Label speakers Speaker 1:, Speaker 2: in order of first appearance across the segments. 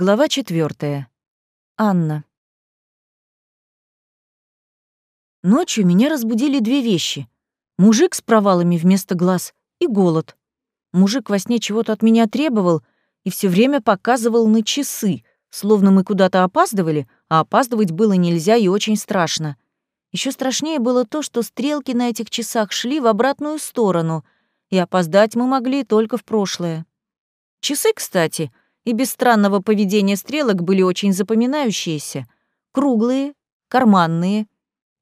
Speaker 1: Глава четвертая. Анна. Ночью меня разбудили две вещи. Мужик с провалами вместо глаз и голод. Мужик во сне чего-то от меня требовал и все время показывал на часы, словно мы куда-то опаздывали, а опаздывать было нельзя и очень страшно. Еще страшнее было то, что стрелки на этих часах шли в обратную сторону, и опоздать мы могли только в прошлое. Часы, кстати — и без странного поведения стрелок были очень запоминающиеся. Круглые, карманные,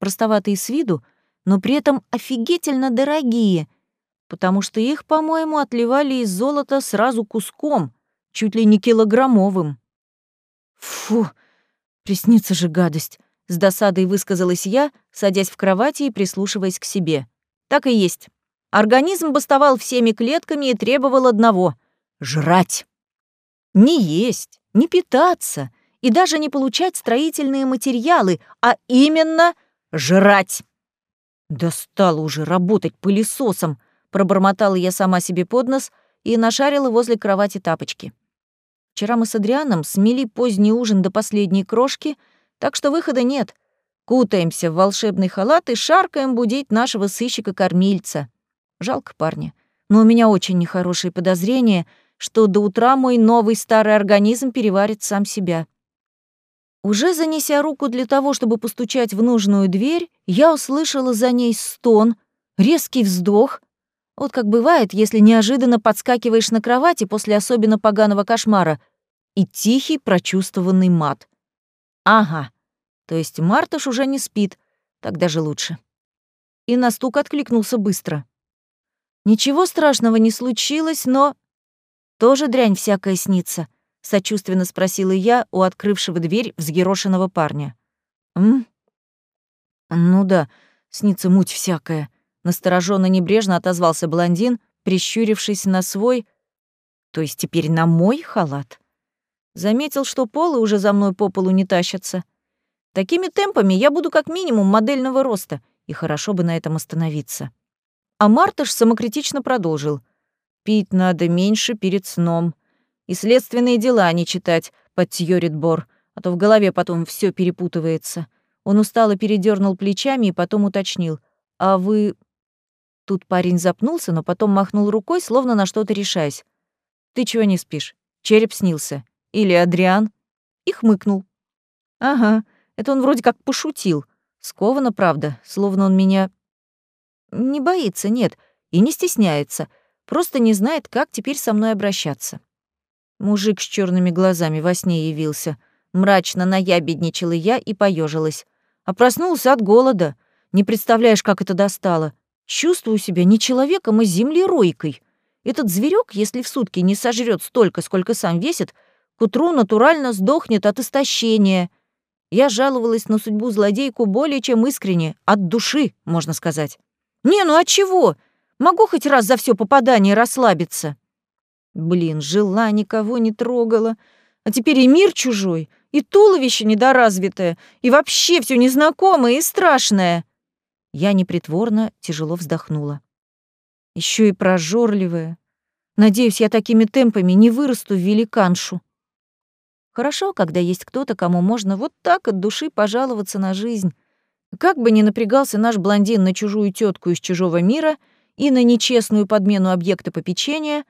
Speaker 1: простоватые с виду, но при этом офигительно дорогие, потому что их, по-моему, отливали из золота сразу куском, чуть ли не килограммовым. Фу, приснится же гадость, с досадой высказалась я, садясь в кровати и прислушиваясь к себе. Так и есть. Организм бастовал всеми клетками и требовал одного — жрать. Не есть, не питаться и даже не получать строительные материалы, а именно жрать. «Достало уже работать пылесосом», — пробормотала я сама себе под нос и нашарила возле кровати тапочки. Вчера мы с Адрианом смели поздний ужин до последней крошки, так что выхода нет. Кутаемся в волшебный халат и шаркаем будить нашего сыщика-кормильца. Жалко парня, но у меня очень нехорошие подозрения — что до утра мой новый старый организм переварит сам себя. Уже занеся руку для того, чтобы постучать в нужную дверь, я услышала за ней стон, резкий вздох. Вот как бывает, если неожиданно подскакиваешь на кровати после особенно поганого кошмара, и тихий прочувствованный мат. Ага, то есть Мартыш уже не спит, так даже лучше. И на стук откликнулся быстро. Ничего страшного не случилось, но тоже дрянь всякая снится?» — сочувственно спросила я у открывшего дверь взъерошенного парня. «М? Ну да, снится муть всякая», — настороженно небрежно отозвался блондин, прищурившись на свой, то есть теперь на мой халат. Заметил, что полы уже за мной по полу не тащатся. Такими темпами я буду как минимум модельного роста, и хорошо бы на этом остановиться. А Мартыш самокритично продолжил — Пить надо меньше перед сном. И следственные дела не читать, подтьёрит Бор, а то в голове потом все перепутывается. Он устало передернул плечами и потом уточнил. «А вы...» Тут парень запнулся, но потом махнул рукой, словно на что-то решаясь. «Ты чего не спишь? Череп снился. Или Адриан?» И хмыкнул. «Ага, это он вроде как пошутил. Сковано, правда, словно он меня... Не боится, нет, и не стесняется. Просто не знает, как теперь со мной обращаться. Мужик с черными глазами во сне явился. Мрачно наябедничала я и поежилась. А проснулся от голода. Не представляешь, как это достало. Чувствую себя не человеком, а землеройкой. Этот зверек, если в сутки не сожрет столько, сколько сам весит, к утру натурально сдохнет от истощения. Я жаловалась на судьбу злодейку более чем искренне, от души, можно сказать. «Не, ну а чего? Могу хоть раз за все попадание расслабиться. Блин, жила, никого не трогала. А теперь и мир чужой, и туловище недоразвитое, и вообще все незнакомое и страшное. Я непритворно тяжело вздохнула. Еще и прожорливая. Надеюсь, я такими темпами не вырасту в великаншу. Хорошо, когда есть кто-то, кому можно вот так от души пожаловаться на жизнь. Как бы ни напрягался наш блондин на чужую тетку из чужого мира — и на нечестную подмену объекта попечения,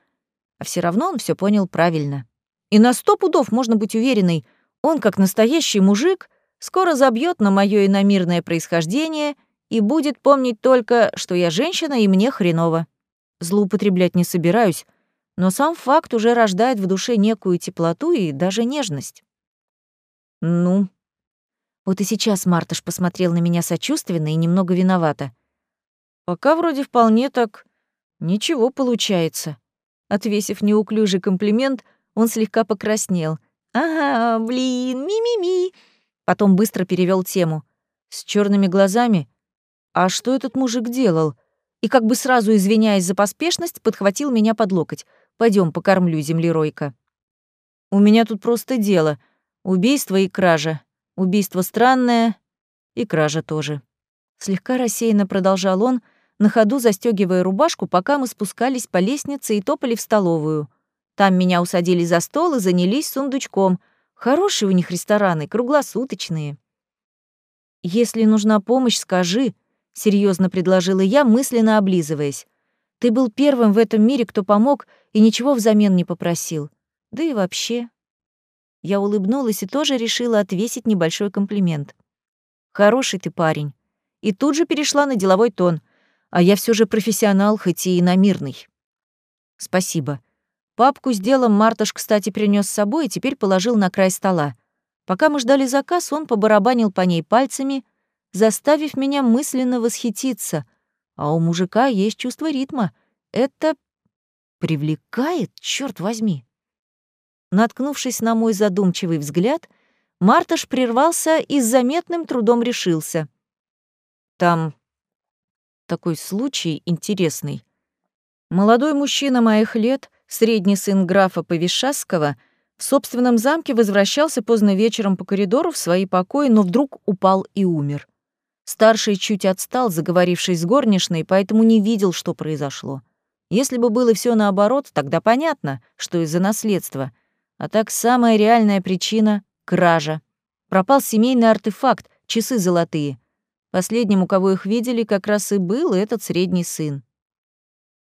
Speaker 1: а все равно он все понял правильно. И на сто пудов можно быть уверенной, он, как настоящий мужик, скоро забьет на мое иномирное происхождение и будет помнить только, что я женщина и мне хреново. Злоупотреблять не собираюсь, но сам факт уже рождает в душе некую теплоту и даже нежность. Ну. Вот и сейчас Мартыш посмотрел на меня сочувственно и немного виновато. Пока вроде вполне так ничего получается. Отвесив неуклюжий комплимент, он слегка покраснел. «Ага, блин, ми-ми-ми!» Потом быстро перевел тему. С черными глазами. «А что этот мужик делал?» И как бы сразу извиняясь за поспешность, подхватил меня под локоть. Пойдем, покормлю, землеройка. У меня тут просто дело. Убийство и кража. Убийство странное, и кража тоже. Слегка рассеянно продолжал он, — на ходу застегивая рубашку, пока мы спускались по лестнице и топали в столовую. Там меня усадили за стол и занялись сундучком, Хорошие у них рестораны, круглосуточные. Если нужна помощь, скажи, серьезно предложила я, мысленно облизываясь. Ты был первым в этом мире, кто помог и ничего взамен не попросил. Да и вообще. Я улыбнулась и тоже решила отвесить небольшой комплимент. Хороший ты парень. И тут же перешла на деловой тон. А я все же профессионал, хоть и иномирный. Спасибо. Папку с делом Марташ, кстати, принес с собой и теперь положил на край стола. Пока мы ждали заказ, он побарабанил по ней пальцами, заставив меня мысленно восхититься. А у мужика есть чувство ритма. Это привлекает, черт возьми. Наткнувшись на мой задумчивый взгляд, Марташ прервался и с заметным трудом решился. Там такой случай интересный. Молодой мужчина моих лет — средний сын графа Повишасского, в собственном замке возвращался поздно вечером по коридору в свои покои, но вдруг упал и умер. Старший чуть отстал, заговорившись с горничной, поэтому не видел, что произошло. Если бы было все наоборот, тогда понятно, что из-за наследства. А так самая реальная причина — кража. Пропал семейный артефакт, часы золотые. Последним, у кого их видели, как раз и был этот средний сын.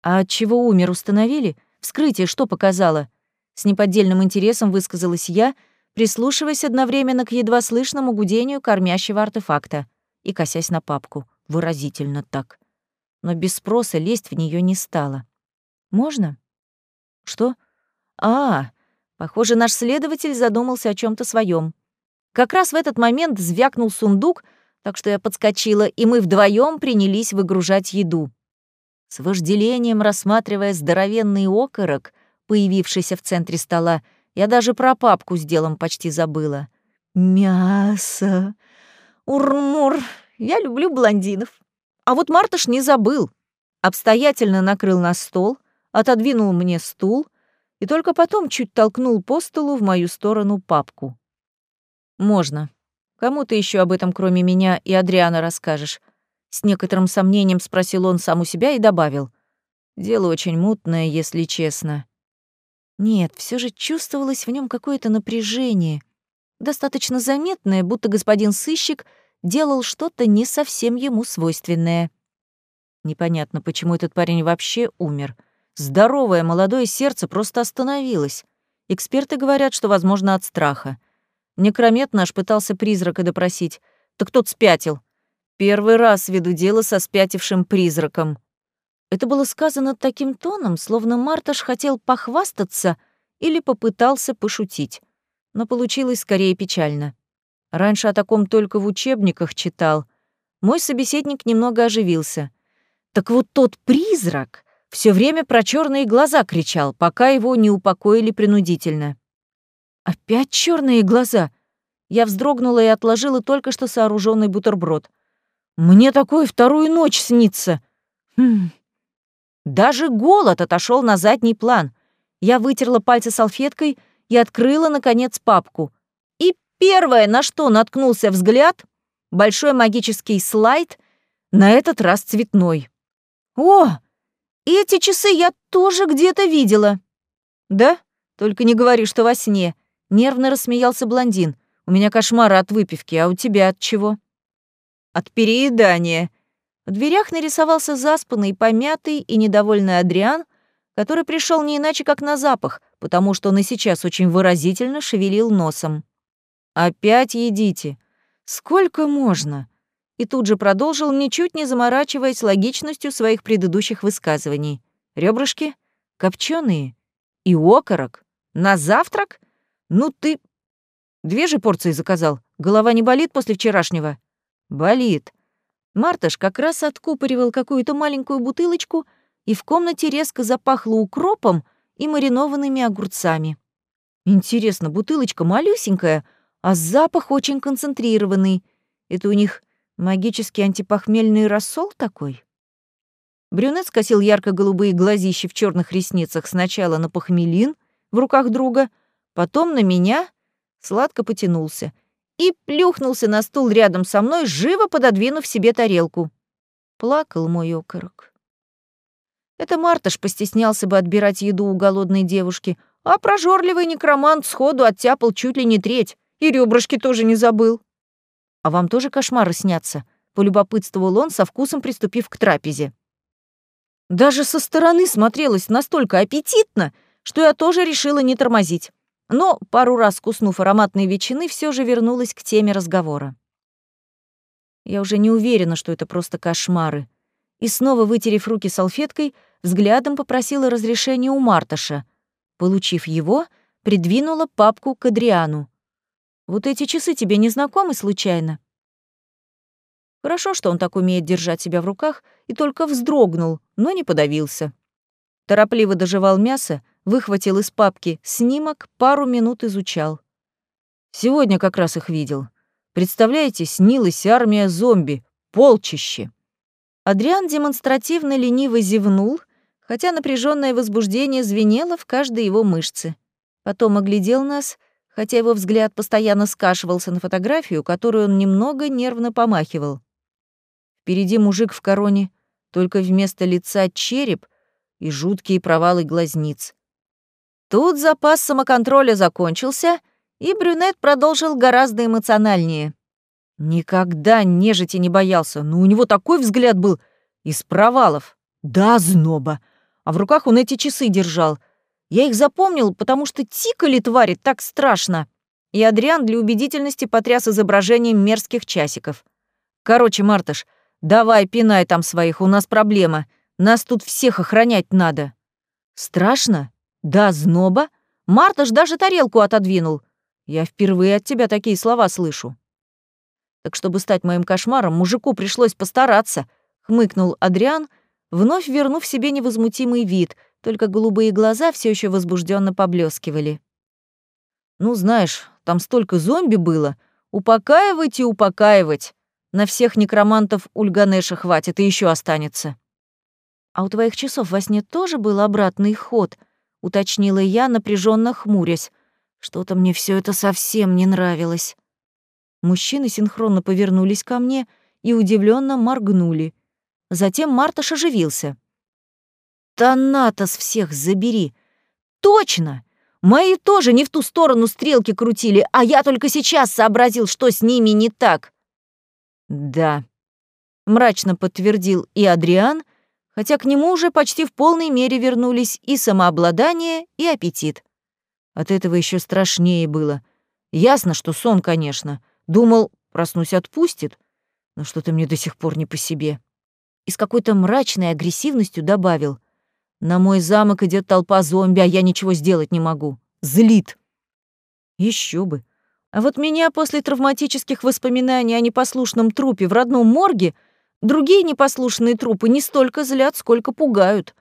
Speaker 1: А от чего умер, установили? Вскрытие что показало? С неподдельным интересом высказалась я, прислушиваясь одновременно к едва слышному гудению кормящего артефакта и косясь на папку. Выразительно так. Но без спроса лезть в нее не стала. «Можно?» «Что?» «А, похоже, наш следователь задумался о чем то своем. Как раз в этот момент звякнул сундук, так что я подскочила, и мы вдвоем принялись выгружать еду с вожделением рассматривая здоровенный окорок, появившийся в центре стола, я даже про папку с делом почти забыла. Мясо. Урмур. Я люблю блондинов. А вот Мартыш не забыл. Обстоятельно накрыл на стол, отодвинул мне стул и только потом чуть толкнул по столу в мою сторону папку. «Можно. Кому ты еще об этом, кроме меня и Адриана, расскажешь? С некоторым сомнением спросил он сам у себя и добавил. «Дело очень мутное, если честно». Нет, все же чувствовалось в нем какое-то напряжение, достаточно заметное, будто господин сыщик делал что-то не совсем ему свойственное. Непонятно, почему этот парень вообще умер. Здоровое молодое сердце просто остановилось. Эксперты говорят, что, возможно, от страха. Некромет наш пытался призрака допросить, так тот спятил. Первый раз веду дело со спятившим призраком. Это было сказано таким тоном, словно Марташ хотел похвастаться или попытался пошутить. Но получилось скорее печально. Раньше о таком только в учебниках читал. Мой собеседник немного оживился. Так вот тот призрак все время про черные глаза кричал, пока его не упокоили принудительно. Опять черные глаза. Я вздрогнула и отложила только что сооруженный бутерброд — мне такое вторую ночь снится. Хм. Даже голод отошел на задний план. Я вытерла пальцы салфеткой и открыла, наконец, папку. И первое, на что наткнулся взгляд, большой магический слайд, на этот раз цветной. «О, эти часы я тоже где-то видела». «Да? Только не говори, что во сне», — нервно рассмеялся блондин. «У меня кошмары от выпивки, а у тебя от чего?» от переедания. В дверях нарисовался заспанный, помятый и недовольный Адриан, который пришел не иначе, как на запах, потому что он и сейчас очень выразительно шевелил носом. «Опять едите. Сколько можно?» И тут же продолжил, ничуть не заморачиваясь логичностью своих предыдущих высказываний. Ребрышки? Копченые? И окорок? На завтрак? Ну ты... Две же порции заказал. Голова не болит после вчерашнего?» Болит. Мартыш как раз откупоривал какую-то маленькую бутылочку, и в комнате резко запахло укропом и маринованными огурцами. Интересно, бутылочка малюсенькая, а запах очень концентрированный. Это у них магический антипохмельный рассол такой? Брюнет скосил ярко-голубые глазищи в черных ресницах сначала на похмелин в руках друга, потом на меня, сладко потянулся — и плюхнулся на стул рядом со мной, живо пододвинув себе тарелку. Плакал мой окорок. Это Марташ постеснялся бы отбирать еду у голодной девушки, А прожорливый некромант сходу оттяпал чуть ли не треть, и ребрышки тоже не забыл. А вам тоже кошмары снятся? Полюбопытствовал он, со вкусом приступив к трапезе. Даже со стороны смотрелось настолько аппетитно, что я тоже решила не тормозить. Но, пару раз куснув ароматной ветчины, все же вернулась к теме разговора. Я уже не уверена, что это просто кошмары. И снова, вытерев руки салфеткой, взглядом попросила разрешения у Марташа. Получив его, придвинула папку к Адриану. «Вот эти часы тебе не знакомы случайно?» Хорошо, что он так умеет держать себя в руках, и только вздрогнул, но не подавился. Торопливо доживал мясо, выхватил из папки снимок, пару минут изучал. Сегодня как раз их видел. Представляете, снилась армия зомби, полчище. Адриан демонстративно лениво зевнул, хотя напряженное возбуждение звенело в каждой его мышце. Потом оглядел нас, хотя его взгляд постоянно скашивался на фотографию, которую он немного нервно помахивал. Впереди мужик в короне, только вместо лица череп и жуткие провалы глазниц. Тут запас самоконтроля закончился, и брюнет продолжил гораздо эмоциональнее. Никогда нежити не боялся, но у него такой взгляд был из провалов. Да, зноба. А в руках он эти часы держал. Я их запомнил, потому что тикали твари так страшно. И Адриан для убедительности потряс изображением мерзких часиков. Короче, Мартыш, давай пинай там своих, у нас проблема. Нас тут всех охранять надо. Страшно? Да, зноба? Марта ж даже тарелку отодвинул. Я впервые от тебя такие слова слышу. Так чтобы стать моим кошмаром, мужику пришлось постараться, хмыкнул Адриан, вновь вернув себе невозмутимый вид, только голубые глаза все еще возбужденно поблескивали. Ну, знаешь, там столько зомби было. Упокаивать и упокаивать. На всех некромантов Ульганеша хватит и еще останется. А у твоих часов во сне тоже был обратный ход — уточнила я, напряженно хмурясь. Что-то мне все это совсем не нравилось. Мужчины синхронно повернулись ко мне и удивленно моргнули. Затем Марташ оживился. «Танатос всех забери! Точно! Мои тоже не в ту сторону стрелки крутили, а я только сейчас сообразил, что с ними не так». «Да», — мрачно подтвердил и Адриан, хотя к нему уже почти в полной мере вернулись и самообладание, и аппетит. От этого еще страшнее было. Ясно, что сон, конечно. Думал, проснусь отпустит, но что-то мне до сих пор не по себе. И с какой-то мрачной агрессивностью добавил. На мой замок идет толпа зомби, а я ничего сделать не могу. Злит. Еще бы. А вот меня после травматических воспоминаний о непослушном трупе в родном морге — Другие непослушные трупы не столько злят, сколько пугают.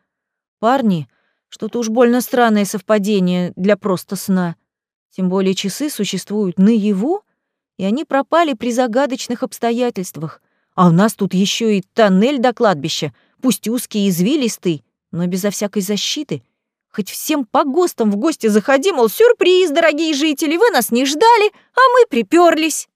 Speaker 1: Парни, что-то уж больно странное совпадение для просто сна. Тем более часы существуют наяву, и они пропали при загадочных обстоятельствах. А у нас тут еще и тоннель до кладбища, пусть узкий и извилистый, но безо всякой защиты. Хоть всем по ГОСТам в гости заходи, мол, сюрприз, дорогие жители, вы нас не ждали, а мы приперлись.